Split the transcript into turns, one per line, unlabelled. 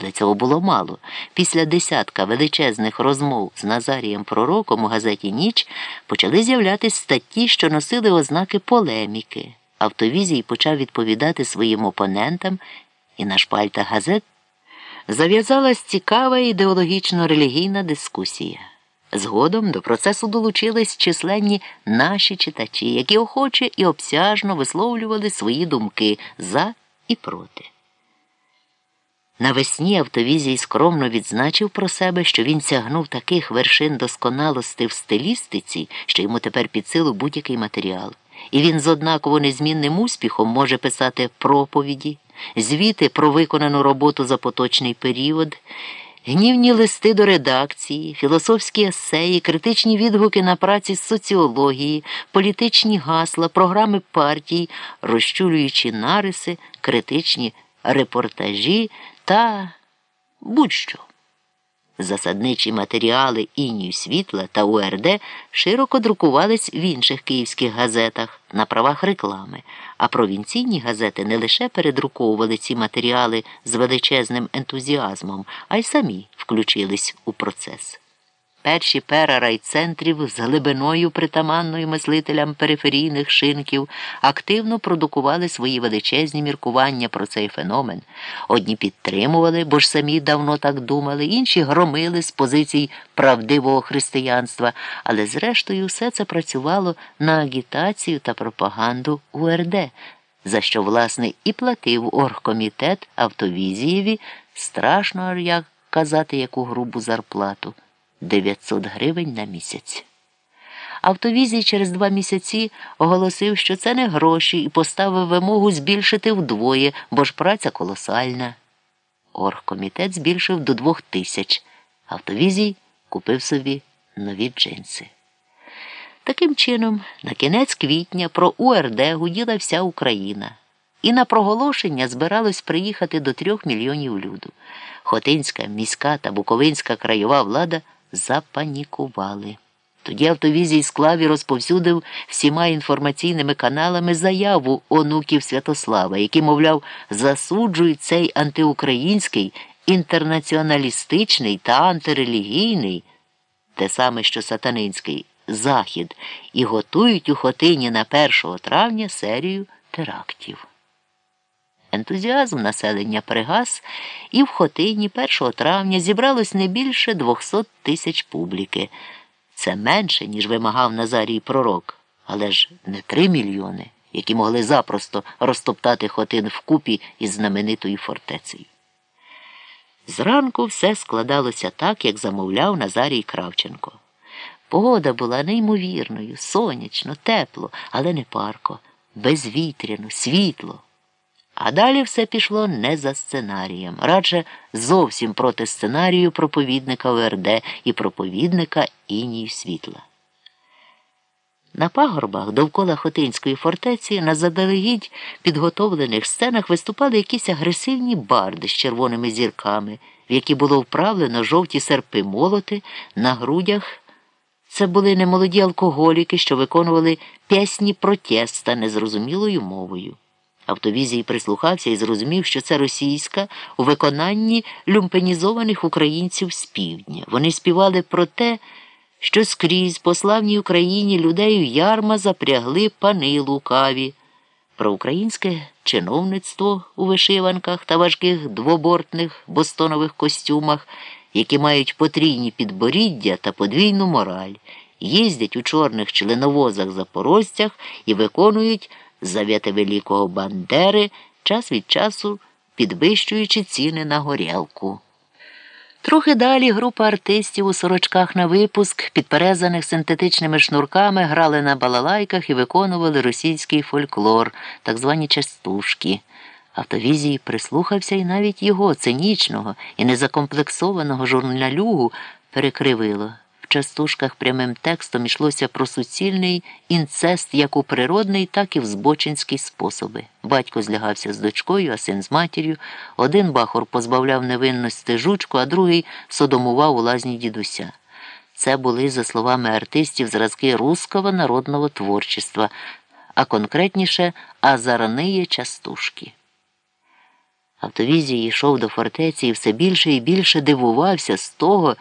Але цього було мало. Після десятка величезних розмов з Назарієм Пророком у газеті Ніч почали з'являтися статті, що носили ознаки полеміки. Автовізій почав відповідати своїм опонентам, і на шпальтах газет зав'язалась цікава ідеологічно-релігійна дискусія. Згодом до процесу долучились численні наші читачі, які охоче і обсяжно висловлювали свої думки за і проти. Навесні автовізій скромно відзначив про себе, що він сягнув таких вершин досконалости в стилістиці, що йому тепер під силу будь-який матеріал. І він з однаково незмінним успіхом може писати проповіді, звіти про виконану роботу за поточний період, гнівні листи до редакції, філософські есеї, критичні відгуки на праці з соціології, політичні гасла, програми партій, розчулюючі нариси, критичні репортажі та будь-що. Засадничі матеріали інію світла та УРД широко друкувались в інших київських газетах на правах реклами, а провінційні газети не лише передруковували ці матеріали з величезним ентузіазмом, а й самі включились у процес. Перші пера райцентрів з глибиною притаманною мислителям периферійних шинків активно продукували свої величезні міркування про цей феномен. Одні підтримували, бо ж самі давно так думали, інші громили з позицій правдивого християнства, але зрештою все це працювало на агітацію та пропаганду УРД, за що, власне, і платив оргкомітет Автовізієві страшно як казати яку грубу зарплату. 900 гривень на місяць. Автовізій через два місяці оголосив, що це не гроші, і поставив вимогу збільшити вдвоє, бо ж праця колосальна. Оргкомітет збільшив до двох тисяч. Автовізій купив собі нові джинси. Таким чином, на кінець квітня про УРД гуділа вся Україна, і на проголошення збиралось приїхати до трьох мільйонів люду. Хотинська, міська та Буковинська краєва влада запанікували. Тоді автовізій склав і розповсюдив всіма інформаційними каналами заяву онуків Святослава, які, мовляв, засуджують цей антиукраїнський, інтернаціоналістичний та антирелігійний, те саме, що сатанинський захід, і готують у Хотині на 1 травня серію терактів. Ентузіазм населення пригас, і в Хотині 1 травня зібралось не більше 200 тисяч публіки. Це менше, ніж вимагав Назарій пророк, але ж не 3 мільйони, які могли запросто розтоптати Хотин вкупі із знаменитою фортецею. Зранку все складалося так, як замовляв Назарій Кравченко. Погода була неймовірною, сонячно, тепло, але не парко, безвітряно, світло. А далі все пішло не за сценарієм, радше зовсім проти сценарію проповідника ОРД і проповідника інії світла. На пагорбах довкола Хотинської фортеці на заделегідь підготовлених сценах виступали якісь агресивні барди з червоними зірками, в які було вправлено жовті серпи молоти на грудях. Це були немолоді алкоголіки, що виконували пісні протеста незрозумілою мовою. Автовізій прислухався і зрозумів, що це російська у виконанні люмпенізованих українців з півдня. Вони співали про те, що скрізь по славній Україні людей в ярма запрягли пани лукаві, про українське чиновництво у вишиванках та важких двобортних бостонових костюмах, які мають потрійні підборіддя та подвійну мораль, їздять у чорних членовозах запорожцях і виконують завіти великого Бандери, час від часу підвищуючи ціни на горілку. Трохи далі група артистів у сорочках на випуск, підперезаних синтетичними шнурками, грали на балалайках і виконували російський фольклор, так звані частушки. Автовізій прислухався і навіть його цинічного і незакомплексованого журналюгу перекривило частушках прямим текстом йшлося про суцільний інцест як у природний, так і в збочинський способи. Батько злягався з дочкою, а син з матір'ю. Один бахор позбавляв невинності жучку, а другий содомував у лазні дідуся. Це були, за словами артистів, зразки русского народного творчества, а конкретніше азарные частушки. Автовізій йшов до фортеці і все більше і більше дивувався з того,